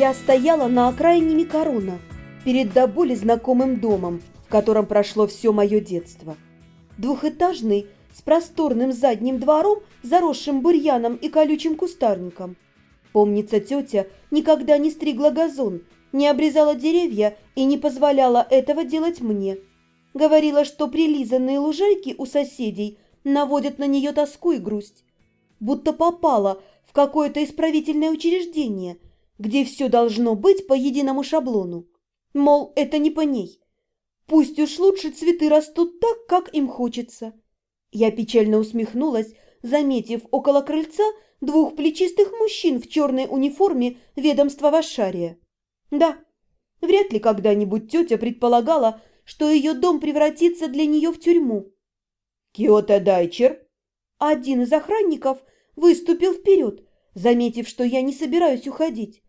Я стояла на окраине Микарона, перед до боли знакомым домом, в котором прошло все мое детство. Двухэтажный, с просторным задним двором, заросшим бурьяном и колючим кустарником. Помнится, тетя никогда не стригла газон, не обрезала деревья и не позволяла этого делать мне. Говорила, что прилизанные лужайки у соседей наводят на нее тоску и грусть. Будто попала в какое-то исправительное учреждение, где все должно быть по единому шаблону. Мол, это не по ней. Пусть уж лучше цветы растут так, как им хочется. Я печально усмехнулась, заметив около крыльца двух плечистых мужчин в черной униформе ведомства Вашария. Да, вряд ли когда-нибудь тетя предполагала, что ее дом превратится для нее в тюрьму. «Киота Дайчер!» Один из охранников выступил вперед, заметив, что я не собираюсь уходить.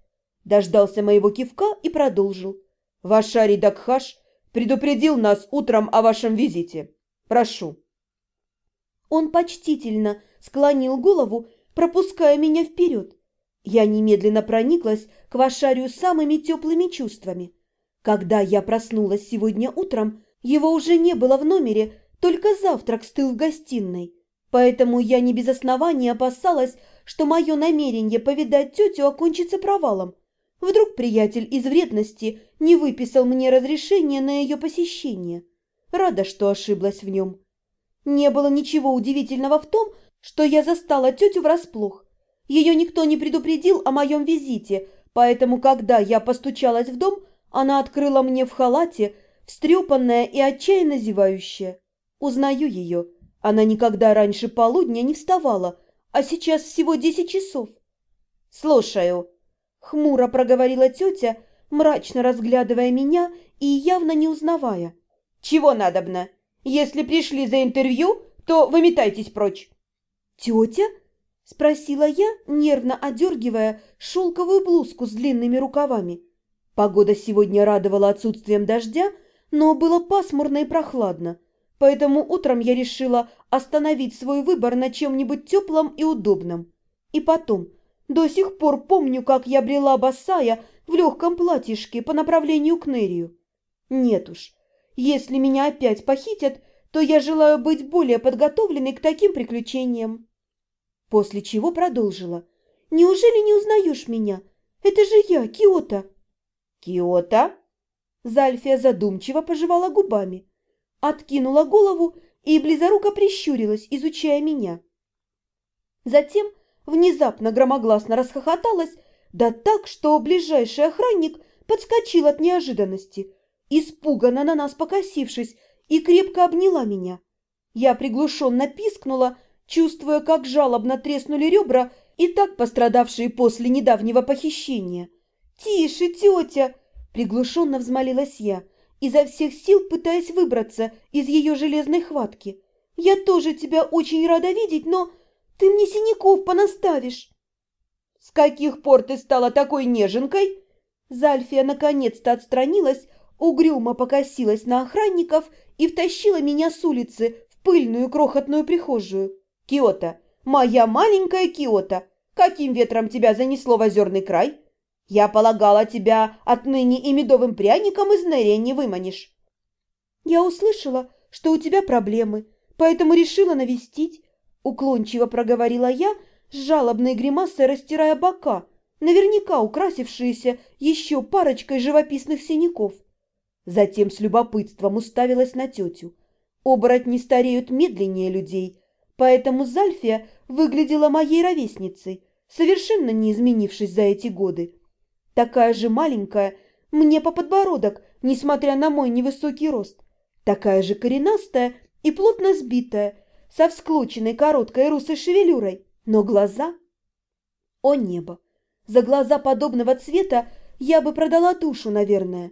Дождался моего кивка и продолжил. «Вашарий Дакхаш предупредил нас утром о вашем визите. Прошу». Он почтительно склонил голову, пропуская меня вперед. Я немедленно прониклась к Вашарию самыми теплыми чувствами. Когда я проснулась сегодня утром, его уже не было в номере, только завтрак стыл в гостиной. Поэтому я не без основания опасалась, что мое намерение повидать тетю окончится провалом. Вдруг приятель из вредности не выписал мне разрешение на ее посещение. Рада, что ошиблась в нем. Не было ничего удивительного в том, что я застала тетю врасплох. Ее никто не предупредил о моем визите, поэтому, когда я постучалась в дом, она открыла мне в халате, встрепанная и отчаянно зевающая. Узнаю ее. Она никогда раньше полудня не вставала, а сейчас всего десять часов. «Слушаю», — хмуро проговорила тетя, мрачно разглядывая меня и явно не узнавая. «Чего надобно? Если пришли за интервью, то выметайтесь прочь». «Тетя?» — спросила я, нервно одергивая шелковую блузку с длинными рукавами. Погода сегодня радовала отсутствием дождя, но было пасмурно и прохладно, поэтому утром я решила остановить свой выбор на чем-нибудь теплом и удобном. И потом, до сих пор помню, как я брела босая в легком платьишке по направлению к Нерию. Нет уж, если меня опять похитят, то я желаю быть более подготовленной к таким приключениям. После чего продолжила. «Неужели не узнаешь меня? Это же я, Киота!» «Киота?» Зальфия задумчиво пожевала губами, откинула голову и близоруко прищурилась, изучая меня. Затем внезапно громогласно расхохоталась, да так, что ближайший охранник подскочил от неожиданности, испуганно на нас покосившись, и крепко обняла меня. Я приглушенно пискнула, чувствуя, как жалобно треснули ребра и так пострадавшие после недавнего похищения. «Тише, тетя!» – приглушенно взмолилась я, изо всех сил пытаясь выбраться из ее железной хватки. «Я тоже тебя очень рада видеть, но ты мне синяков понаставишь!» «С каких пор ты стала такой неженкой?» Зальфия наконец-то отстранилась, угрюмо покосилась на охранников и втащила меня с улицы в пыльную крохотную прихожую. «Киота, моя маленькая Киота, каким ветром тебя занесло в озерный край? Я полагала, тебя отныне и медовым пряником из Нерия не выманишь». «Я услышала, что у тебя проблемы, поэтому решила навестить», — уклончиво проговорила я, с жалобной гримасой растирая бока, наверняка украсившиеся еще парочкой живописных синяков. Затем с любопытством уставилась на тетю. Оборотни стареют медленнее людей, поэтому Зальфия выглядела моей ровесницей, совершенно не изменившись за эти годы. Такая же маленькая, мне по подбородок, несмотря на мой невысокий рост. Такая же коренастая и плотно сбитая, со всклоченной короткой русой шевелюрой, но глаза... О небо! За глаза подобного цвета я бы продала душу, наверное.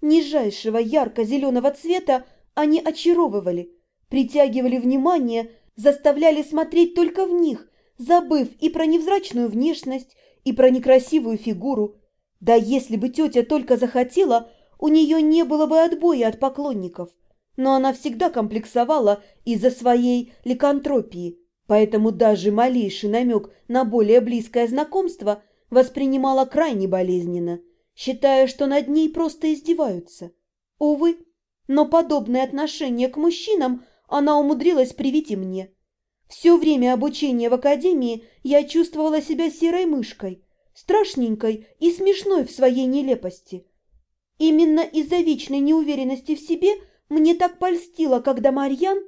Нижайшего ярко-зеленого цвета они очаровывали, притягивали внимание, заставляли смотреть только в них, забыв и про невзрачную внешность, и про некрасивую фигуру, да если бы тетя только захотела, у нее не было бы отбоя от поклонников. Но она всегда комплексовала из-за своей ликантропии, поэтому даже малейший намек на более близкое знакомство воспринимала крайне болезненно, считая, что над ней просто издеваются. Увы, но подобное отношение к мужчинам она умудрилась привить и мне. Все время обучения в академии я чувствовала себя серой мышкой, страшненькой и смешной в своей нелепости. Именно из-за вечной неуверенности в себе мне так польстило, когда Марьян,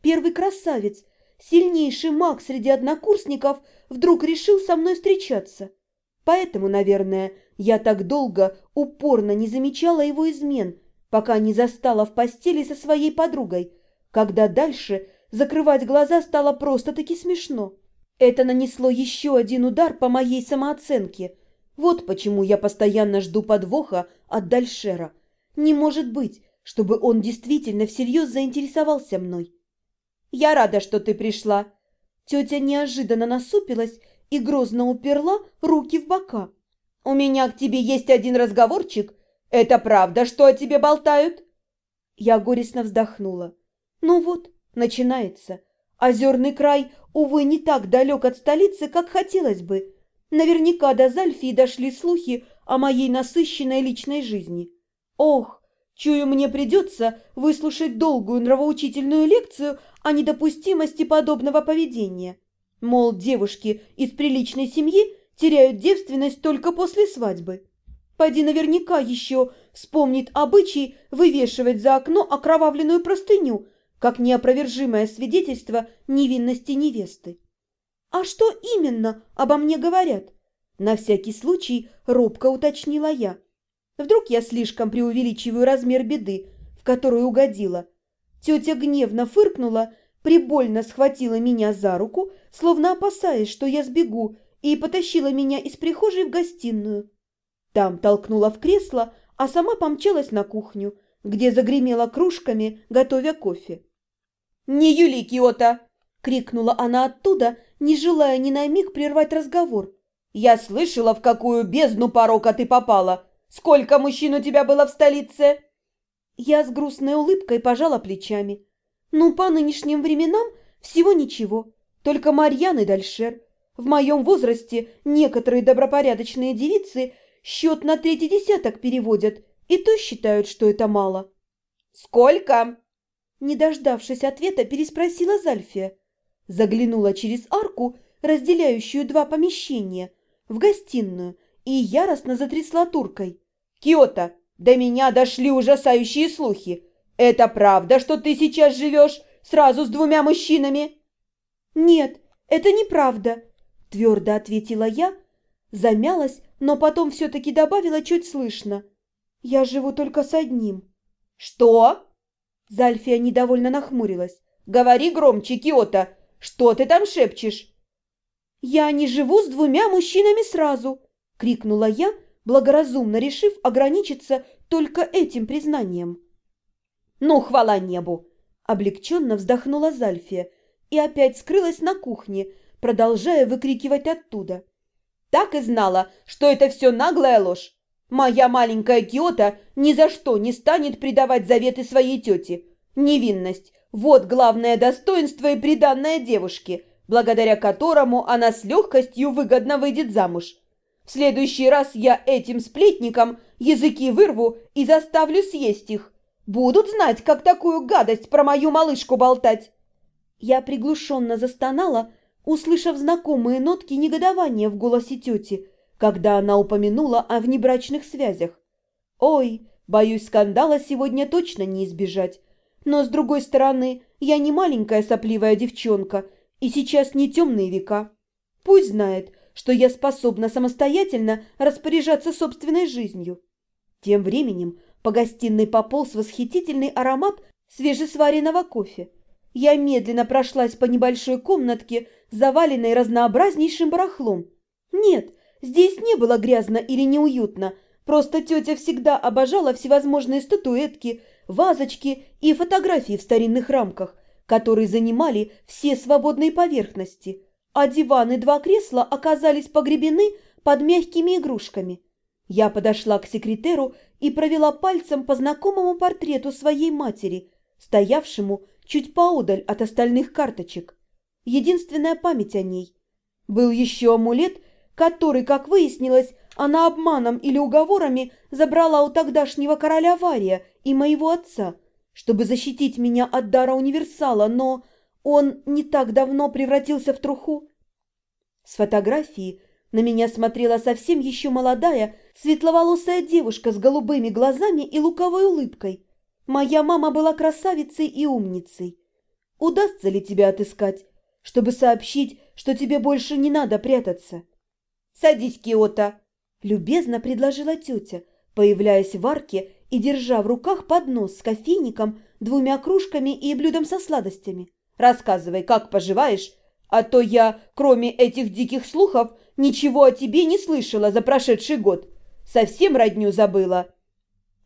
первый красавец, сильнейший маг среди однокурсников, вдруг решил со мной встречаться. Поэтому, наверное, я так долго упорно не замечала его измен, пока не застала в постели со своей подругой, когда дальше закрывать глаза стало просто-таки смешно. Это нанесло еще один удар по моей самооценке. Вот почему я постоянно жду подвоха от Дальшера. Не может быть, чтобы он действительно всерьез заинтересовался мной. «Я рада, что ты пришла». Тетя неожиданно насупилась и грозно уперла руки в бока. «У меня к тебе есть один разговорчик. Это правда, что о тебе болтают?» Я горестно вздохнула. «Ну вот, начинается. Озерный край, увы, не так далек от столицы, как хотелось бы. Наверняка до Зальфии дошли слухи о моей насыщенной личной жизни. Ох, чую, мне придется выслушать долгую нравоучительную лекцию о недопустимости подобного поведения. Мол, девушки из приличной семьи теряют девственность только после свадьбы. Пойди наверняка еще вспомнит обычай вывешивать за окно окровавленную простыню, как неопровержимое свидетельство невинности невесты. «А что именно обо мне говорят?» На всякий случай робко уточнила я. Вдруг я слишком преувеличиваю размер беды, в которую угодила. Тетя гневно фыркнула, прибольно схватила меня за руку, словно опасаясь, что я сбегу, и потащила меня из прихожей в гостиную. Там толкнула в кресло, а сама помчалась на кухню, где загремела кружками, готовя кофе. «Не Юли, Киота!» — крикнула она оттуда, не желая ни на миг прервать разговор. «Я слышала, в какую бездну порока ты попала! Сколько мужчин у тебя было в столице?» Я с грустной улыбкой пожала плечами. «Ну, по нынешним временам всего ничего, только Марьян и Дальшер. В моем возрасте некоторые добропорядочные девицы счет на третий десяток переводят, и то считают, что это мало». «Сколько?» Не дождавшись ответа, переспросила Зальфия. Заглянула через арку, разделяющую два помещения, в гостиную, и яростно затрясла туркой. «Киота, до меня дошли ужасающие слухи. Это правда, что ты сейчас живешь сразу с двумя мужчинами?» «Нет, это неправда», – твердо ответила я, замялась, но потом все-таки добавила чуть слышно. «Я живу только с одним». «Что?» Зальфия недовольно нахмурилась. «Говори громче, Киота! Что ты там шепчешь?» «Я не живу с двумя мужчинами сразу!» — крикнула я, благоразумно решив ограничиться только этим признанием. «Ну, хвала небу!» — облегченно вздохнула Зальфия и опять скрылась на кухне, продолжая выкрикивать оттуда. «Так и знала, что это все наглая ложь! Моя маленькая Киота ни за что не станет предавать заветы своей тете. Невинность – вот главное достоинство и приданное девушке, благодаря которому она с легкостью выгодно выйдет замуж. В следующий раз я этим сплетникам языки вырву и заставлю съесть их. Будут знать, как такую гадость про мою малышку болтать. Я приглушенно застонала, услышав знакомые нотки негодования в голосе тети – когда она упомянула о внебрачных связях. Ой, боюсь, скандала сегодня точно не избежать. Но, с другой стороны, я не маленькая сопливая девчонка, и сейчас не темные века. Пусть знает, что я способна самостоятельно распоряжаться собственной жизнью. Тем временем по гостиной пополз восхитительный аромат свежесваренного кофе. Я медленно прошлась по небольшой комнатке, заваленной разнообразнейшим барахлом. Нет, Здесь не было грязно или неуютно, просто тетя всегда обожала всевозможные статуэтки, вазочки и фотографии в старинных рамках, которые занимали все свободные поверхности, а диван и два кресла оказались погребены под мягкими игрушками. Я подошла к секретеру и провела пальцем по знакомому портрету своей матери, стоявшему чуть поодаль от остальных карточек. Единственная память о ней. Был еще амулет – который, как выяснилось, она обманом или уговорами забрала у тогдашнего короля Вария и моего отца, чтобы защитить меня от дара универсала, но он не так давно превратился в труху. С фотографии на меня смотрела совсем еще молодая, светловолосая девушка с голубыми глазами и луковой улыбкой. Моя мама была красавицей и умницей. Удастся ли тебя отыскать, чтобы сообщить, что тебе больше не надо прятаться? «Садись, Киота!» – любезно предложила тетя, появляясь в арке и держа в руках поднос с кофейником, двумя кружками и блюдом со сладостями. «Рассказывай, как поживаешь, а то я, кроме этих диких слухов, ничего о тебе не слышала за прошедший год. Совсем родню забыла».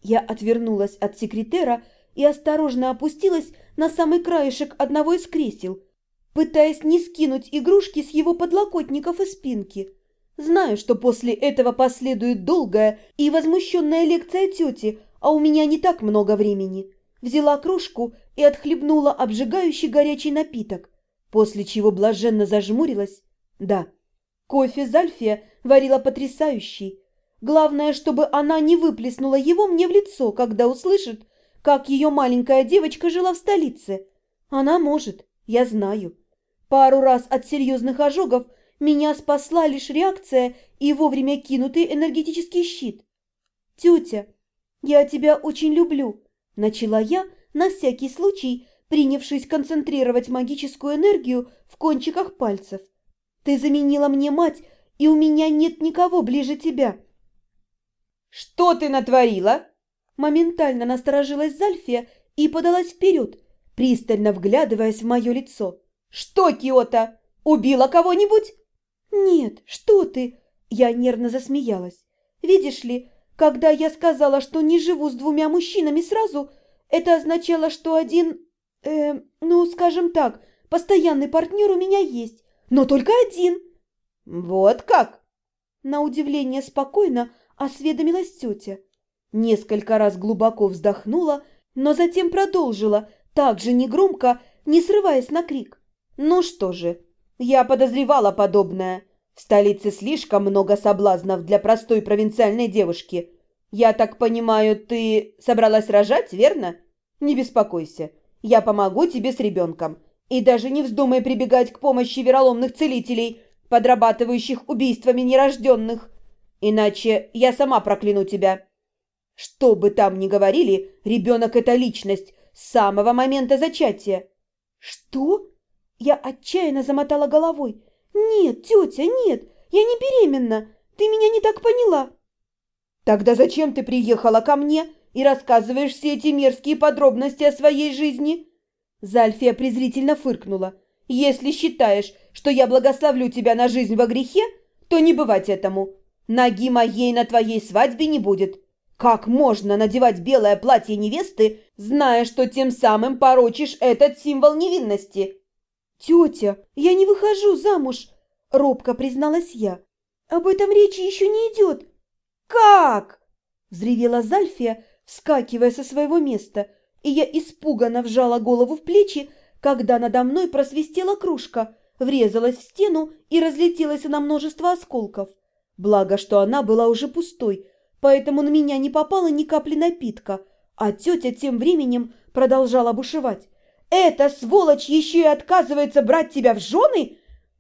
Я отвернулась от секретера и осторожно опустилась на самый краешек одного из кресел, пытаясь не скинуть игрушки с его подлокотников и спинки. Знаю, что после этого последует долгая и возмущенная лекция тети, а у меня не так много времени. Взяла кружку и отхлебнула обжигающий горячий напиток после чего блаженно зажмурилась. Да, кофе Зальфия варила потрясающий. Главное, чтобы она не выплеснула его мне в лицо, когда услышит, как ее маленькая девочка жила в столице. Она может, я знаю. Пару раз от серьезных ожогов меня спасла лишь реакция и вовремя кинутый энергетический щит. «Тетя, я тебя очень люблю», – начала я на всякий случай, принявшись концентрировать магическую энергию в кончиках пальцев. «Ты заменила мне мать, и у меня нет никого ближе тебя». «Что ты натворила?» Моментально насторожилась Зальфия и подалась вперед, пристально вглядываясь в мое лицо. «Что, Киота, убила кого-нибудь?» «Нет, что ты!» Я нервно засмеялась. «Видишь ли, когда я сказала, что не живу с двумя мужчинами сразу, это означало, что один Э, ну, скажем так, постоянный партнер у меня есть, но только один. Вот как? На удивление спокойно осведомилась тетя. Несколько раз глубоко вздохнула, но затем продолжила, так же негромко, не срываясь на крик. Ну что же, я подозревала подобное. В столице слишком много соблазнов для простой провинциальной девушки. Я так понимаю, ты собралась рожать, верно? Не беспокойся, я помогу тебе с ребенком. И даже не вздумай прибегать к помощи вероломных целителей, подрабатывающих убийствами нерожденных. Иначе я сама прокляну тебя. Что бы там ни говорили, ребенок – это личность с самого момента зачатия. Что? Я отчаянно замотала головой. Нет, тетя, нет, я не беременна. Ты меня не так поняла. Тогда зачем ты приехала ко мне и рассказываешь все эти мерзкие подробности о своей жизни?» Зальфия презрительно фыркнула. «Если считаешь, что я благословлю тебя на жизнь во грехе, то не бывать этому. Ноги моей на твоей свадьбе не будет. Как можно надевать белое платье невесты, зная, что тем самым порочишь этот символ невинности?» «Тетя, я не выхожу замуж», — робко призналась я. «Об этом речи еще не идет». «Как?» — взревела Зальфия, вскакивая со своего места, и я испуганно вжала голову в плечи, когда надо мной просвистела кружка, врезалась в стену и разлетелась на множество осколков. Благо, что она была уже пустой, поэтому на меня не попало ни капли напитка, а тетя тем временем продолжала бушевать. «Эта сволочь еще и отказывается брать тебя в жены?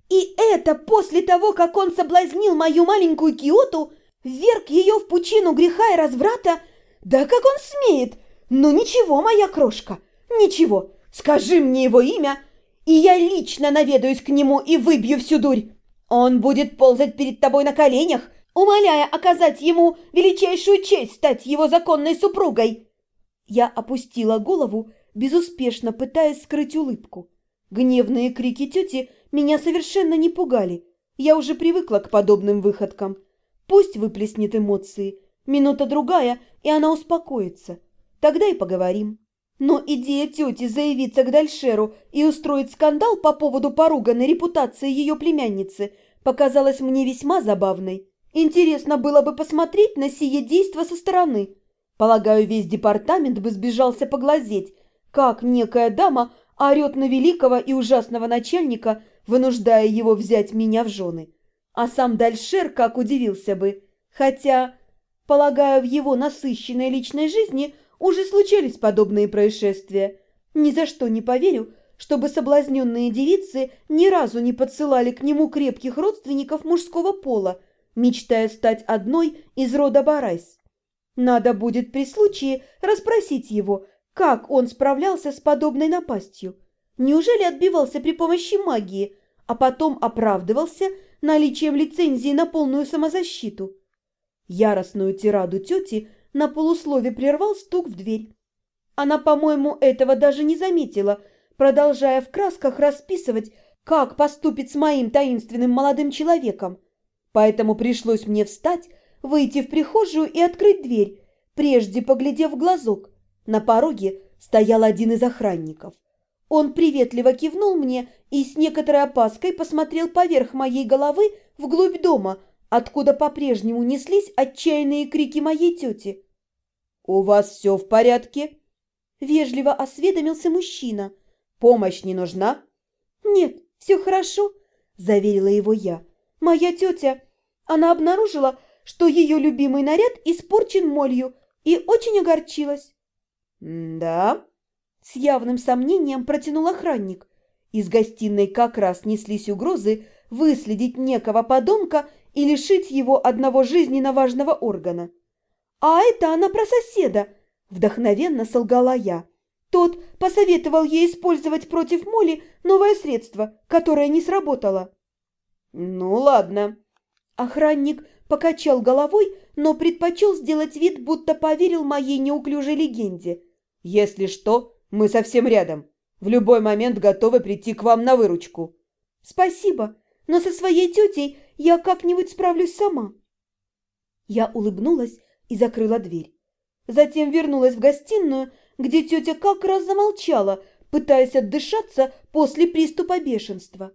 И это после того, как он соблазнил мою маленькую Киоту, вверг ее в пучину греха и разврата, «Да как он смеет! Ну ничего, моя крошка, ничего, скажи мне его имя, и я лично наведаюсь к нему и выбью всю дурь. Он будет ползать перед тобой на коленях, умоляя оказать ему величайшую честь стать его законной супругой». Я опустила голову, безуспешно пытаясь скрыть улыбку. Гневные крики тети меня совершенно не пугали. Я уже привыкла к подобным выходкам. Пусть выплеснет эмоции – Минута-другая, и она успокоится. Тогда и поговорим. Но идея тети заявиться к Дальшеру и устроить скандал по поводу поруганной репутации ее племянницы показалась мне весьма забавной. Интересно было бы посмотреть на сие действо со стороны. Полагаю, весь департамент бы сбежался поглазеть, как некая дама орет на великого и ужасного начальника, вынуждая его взять меня в жены. А сам Дальшер как удивился бы. Хотя, полагаю, в его насыщенной личной жизни уже случались подобные происшествия. Ни за что не поверю, чтобы соблазненные девицы ни разу не подсылали к нему крепких родственников мужского пола, мечтая стать одной из рода Барайс. Надо будет при случае расспросить его, как он справлялся с подобной напастью. Неужели отбивался при помощи магии, а потом оправдывался наличием лицензии на полную самозащиту? Яростную тираду тети на полуслове прервал стук в дверь. Она, по-моему, этого даже не заметила, продолжая в красках расписывать, как поступит с моим таинственным молодым человеком. Поэтому пришлось мне встать, выйти в прихожую и открыть дверь, прежде поглядев в глазок. На пороге стоял один из охранников. Он приветливо кивнул мне и с некоторой опаской посмотрел поверх моей головы вглубь дома, откуда по-прежнему неслись отчаянные крики моей тети. «У вас все в порядке?» Вежливо осведомился мужчина. «Помощь не нужна?» «Нет, все хорошо», – заверила его я. «Моя тетя, она обнаружила, что ее любимый наряд испорчен молью и очень огорчилась». «Да?» – с явным сомнением протянул охранник. Из гостиной как раз неслись угрозы выследить некого подонка и лишить его одного жизненно важного органа. «А это она про соседа!» – вдохновенно солгала я. Тот посоветовал ей использовать против Моли новое средство, которое не сработало. «Ну, ладно». Охранник покачал головой, но предпочел сделать вид, будто поверил моей неуклюжей легенде. «Если что, мы совсем рядом. В любой момент готовы прийти к вам на выручку». «Спасибо, но со своей тетей я как-нибудь справлюсь сама». Я улыбнулась и закрыла дверь. Затем вернулась в гостиную, где тетя как раз замолчала, пытаясь отдышаться после приступа бешенства.